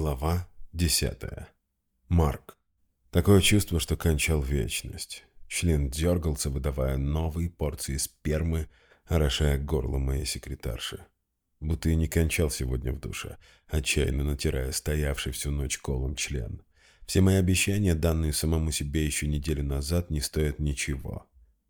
Глава десятая. Марк. Такое чувство, что кончал вечность. Член дергался, выдавая новые порции спермы, орошая горло моей секретарши. Будто и не кончал сегодня в душе, отчаянно натирая стоявший всю ночь колом член. Все мои обещания, данные самому себе еще неделю назад, не стоят ничего.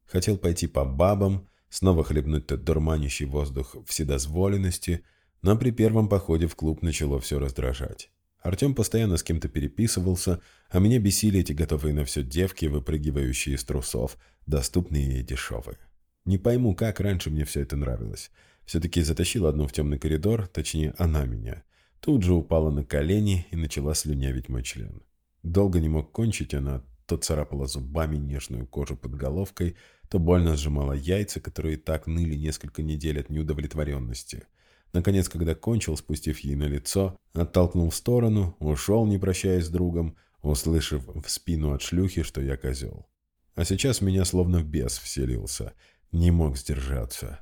Хотел пойти по бабам, снова хлебнуть тот дурманящий воздух вседозволенности – но при первом походе в клуб начало все раздражать. Артем постоянно с кем-то переписывался, а меня бесили эти готовые на все девки, выпрыгивающие из трусов, доступные и дешевые. Не пойму, как раньше мне все это нравилось. Все-таки затащил одну в темный коридор, точнее, она меня. Тут же упала на колени и начала слюнявить мой член. Долго не мог кончить, она то царапала зубами нежную кожу под головкой, то больно сжимала яйца, которые так ныли несколько недель от неудовлетворенности – Наконец, когда кончил, спустив ей на лицо, оттолкнул в сторону, ушел, не прощаясь с другом, услышав в спину от шлюхи, что я козел. А сейчас меня словно в бес вселился. Не мог сдержаться.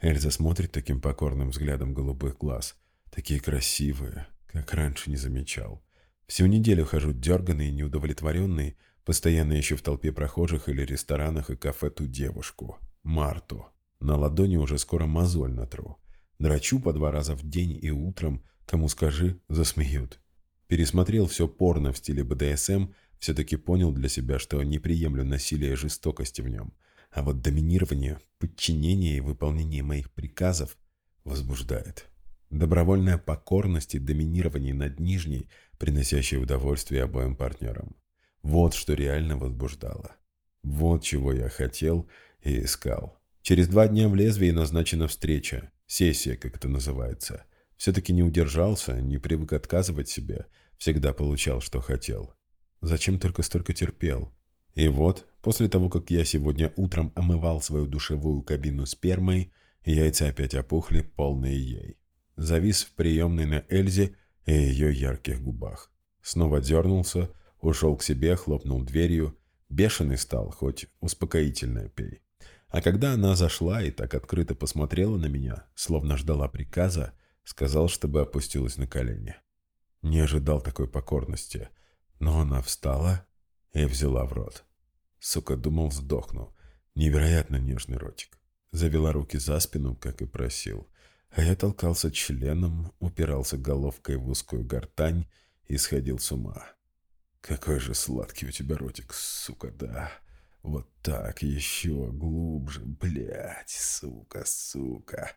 Эльза смотрит таким покорным взглядом голубых глаз. Такие красивые, как раньше не замечал. Всю неделю хожу дерганный и неудовлетворенный, постоянно ищу в толпе прохожих или ресторанах и кафе ту девушку, Марту. На ладони уже скоро мозоль натру. Драчу по два раза в день и утром, кому скажи, засмеют. Пересмотрел все порно в стиле БДСМ, все-таки понял для себя, что не приемлю насилия и жестокости в нем. А вот доминирование, подчинение и выполнение моих приказов возбуждает. Добровольная покорность и доминирование над нижней, приносящей удовольствие обоим партнерам. Вот что реально возбуждало. Вот чего я хотел и искал. Через два дня в лезвии назначена встреча. Сессия, как это называется. Все-таки не удержался, не привык отказывать себе. Всегда получал, что хотел. Зачем только столько терпел? И вот, после того, как я сегодня утром омывал свою душевую кабину спермой, яйца опять опухли, полные ей. Завис в приемной на Эльзе и ее ярких губах. Снова дернулся, ушел к себе, хлопнул дверью. Бешеный стал, хоть успокоительное пей. А когда она зашла и так открыто посмотрела на меня, словно ждала приказа, сказал, чтобы опустилась на колени. Не ожидал такой покорности, но она встала и взяла в рот. Сука, думал, сдохну. Невероятно нежный ротик. Завела руки за спину, как и просил. А я толкался членом, упирался головкой в узкую гортань и сходил с ума. «Какой же сладкий у тебя ротик, сука, да!» Вот так, еще глубже, блядь, сука, сука.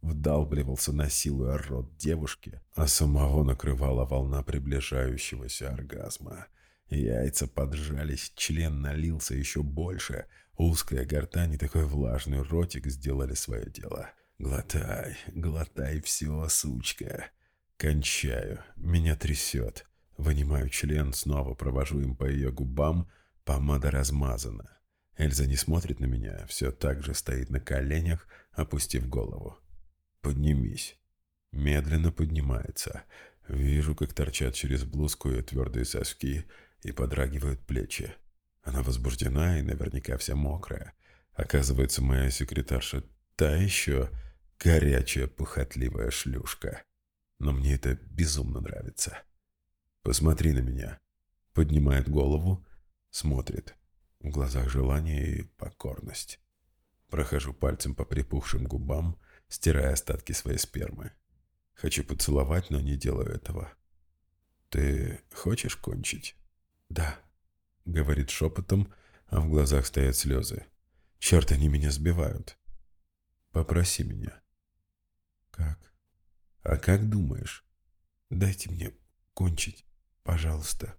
Вдалбливался, насилуя рот девушки, а самого накрывала волна приближающегося оргазма. Яйца поджались, член налился еще больше. Узкая гортань и такой влажный ротик сделали свое дело. Глотай, глотай все, сучка. Кончаю, меня трясет. Вынимаю член, снова провожу им по ее губам, Помада размазана. Эльза не смотрит на меня, все так же стоит на коленях, опустив голову. «Поднимись». Медленно поднимается. Вижу, как торчат через блузку ее твердые соски и подрагивают плечи. Она возбуждена и наверняка вся мокрая. Оказывается, моя секретарша та еще горячая, пухотливая шлюшка. Но мне это безумно нравится. «Посмотри на меня». Поднимает голову, Смотрит. В глазах желание и покорность. Прохожу пальцем по припухшим губам, стирая остатки своей спермы. Хочу поцеловать, но не делаю этого. «Ты хочешь кончить?» «Да», — говорит шепотом, а в глазах стоят слезы. «Черт, они меня сбивают». «Попроси меня». «Как?» «А как думаешь?» «Дайте мне кончить, пожалуйста».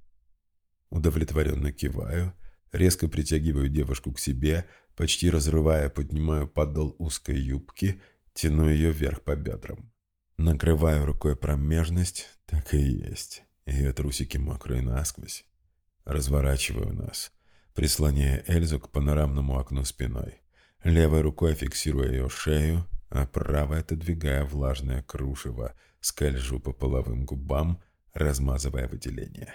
Удовлетворенно киваю, резко притягиваю девушку к себе, почти разрывая, поднимаю подол узкой юбки, тяну ее вверх по бедрам. Накрываю рукой промежность, так и есть. Ее трусики мокрые насквозь. Разворачиваю нас, прислоняя Эльзу к панорамному окну спиной. Левой рукой фиксируя ее шею, а правой отодвигая влажное кружево, скольжу по половым губам, размазывая выделение.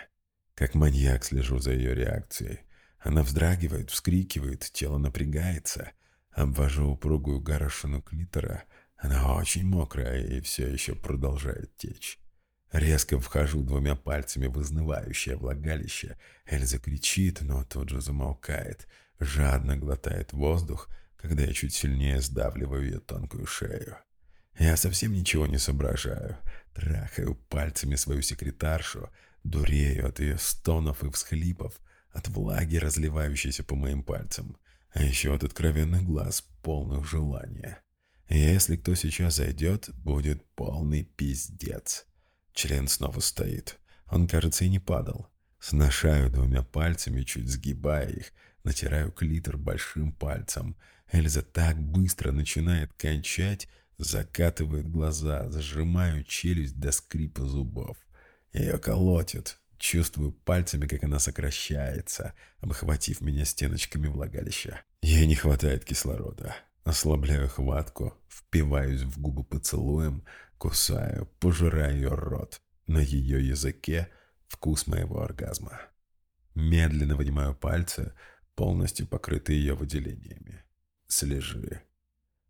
Как маньяк слежу за ее реакцией. Она вздрагивает, вскрикивает, тело напрягается. Обвожу упругую горошину клитора. Она очень мокрая и все еще продолжает течь. Резко вхожу двумя пальцами в изнывающее влагалище. Эльза кричит, но тут же замолкает. Жадно глотает воздух, когда я чуть сильнее сдавливаю ее тонкую шею. Я совсем ничего не соображаю. Трахаю пальцами свою секретаршу, дурею от ее стонов и всхлипов, от влаги, разливающейся по моим пальцам, а еще от откровенных глаз, полных желания. Если кто сейчас зайдет, будет полный пиздец. Член снова стоит. Он, кажется, и не падал. Сношаю двумя пальцами, чуть сгибая их, натираю клитор большим пальцем. Эльза так быстро начинает кончать, закатывает глаза, зажимаю челюсть до скрипа зубов. Ее колотит. Чувствую пальцами, как она сокращается, обхватив меня стеночками влагалища. Ей не хватает кислорода. Ослабляю хватку, впиваюсь в губы поцелуем, Кусаю, пожираю ее рот. На ее языке вкус моего оргазма. Медленно вынимаю пальцы, полностью покрытые ее выделениями. Слежи.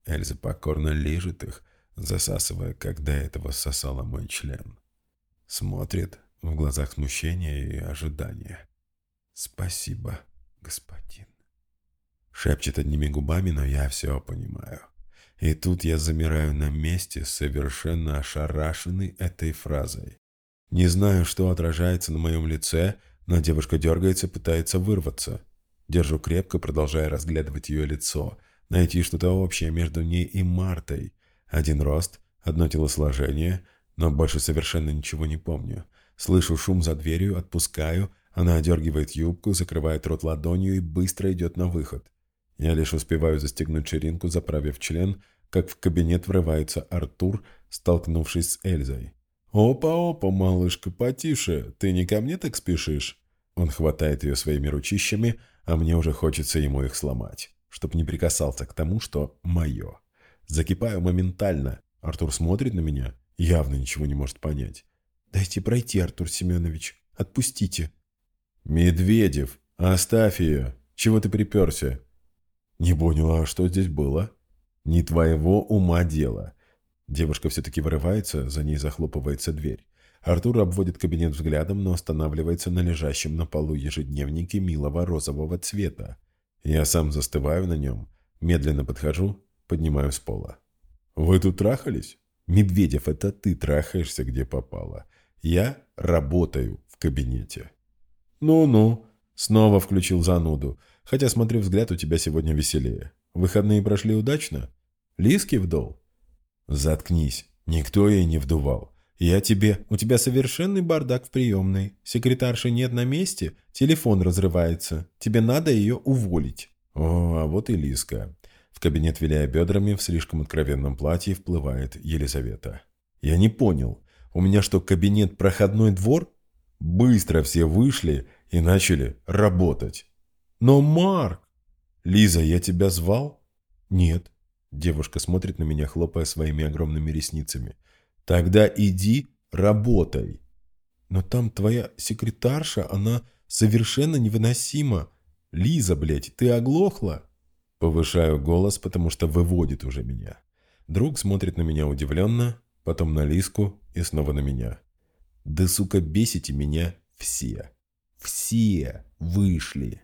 Эльза покорно лежит их, засасывая, до этого сосала мой член. Смотрит, в глазах смущения и ожидания. «Спасибо, господин». Шепчет одними губами, но я все понимаю. И тут я замираю на месте, совершенно ошарашенный этой фразой. Не знаю, что отражается на моем лице, но девушка дергается, пытается вырваться. Держу крепко, продолжая разглядывать ее лицо, найти что-то общее между ней и Мартой. Один рост, одно телосложение, но больше совершенно ничего не помню. Слышу шум за дверью, отпускаю, она одергивает юбку, закрывает рот ладонью и быстро идет на выход. Я лишь успеваю застегнуть ширинку, заправив член, как в кабинет врывается Артур, столкнувшись с Эльзой. «Опа-опа, малышка, потише, ты не ко мне так спешишь?» Он хватает ее своими ручищами, а мне уже хочется ему их сломать, чтоб не прикасался к тому, что мое. Закипаю моментально. Артур смотрит на меня, явно ничего не может понять. «Дайте пройти, Артур Семенович. Отпустите». «Медведев, оставь ее. Чего ты приперся?» «Не понял, а что здесь было?» «Не твоего ума дело». Девушка все-таки вырывается, за ней захлопывается дверь. Артур обводит кабинет взглядом, но останавливается на лежащем на полу ежедневнике милого розового цвета. Я сам застываю на нем, медленно подхожу, поднимаю с пола. «Вы тут трахались?» «Медведев, это ты трахаешься, где попало. Я работаю в кабинете». «Ну-ну», — снова включил зануду. Хотя, смотрю, взгляд у тебя сегодня веселее. Выходные прошли удачно? Лиски вдол? Заткнись. Никто ей не вдувал. Я тебе... У тебя совершенный бардак в приемной. Секретарши нет на месте, телефон разрывается. Тебе надо ее уволить. О, а вот и Лиска. Кабинет, виляя бедрами, в слишком откровенном платье вплывает Елизавета. Я не понял. У меня что, кабинет проходной двор? Быстро все вышли и начали работать. «Но, Марк!» «Лиза, я тебя звал?» «Нет». Девушка смотрит на меня, хлопая своими огромными ресницами. «Тогда иди, работай». «Но там твоя секретарша, она совершенно невыносима. Лиза, блядь, ты оглохла?» Повышаю голос, потому что выводит уже меня. Друг смотрит на меня удивленно, потом на Лиску и снова на меня. «Да, сука, бесите меня все. Все вышли».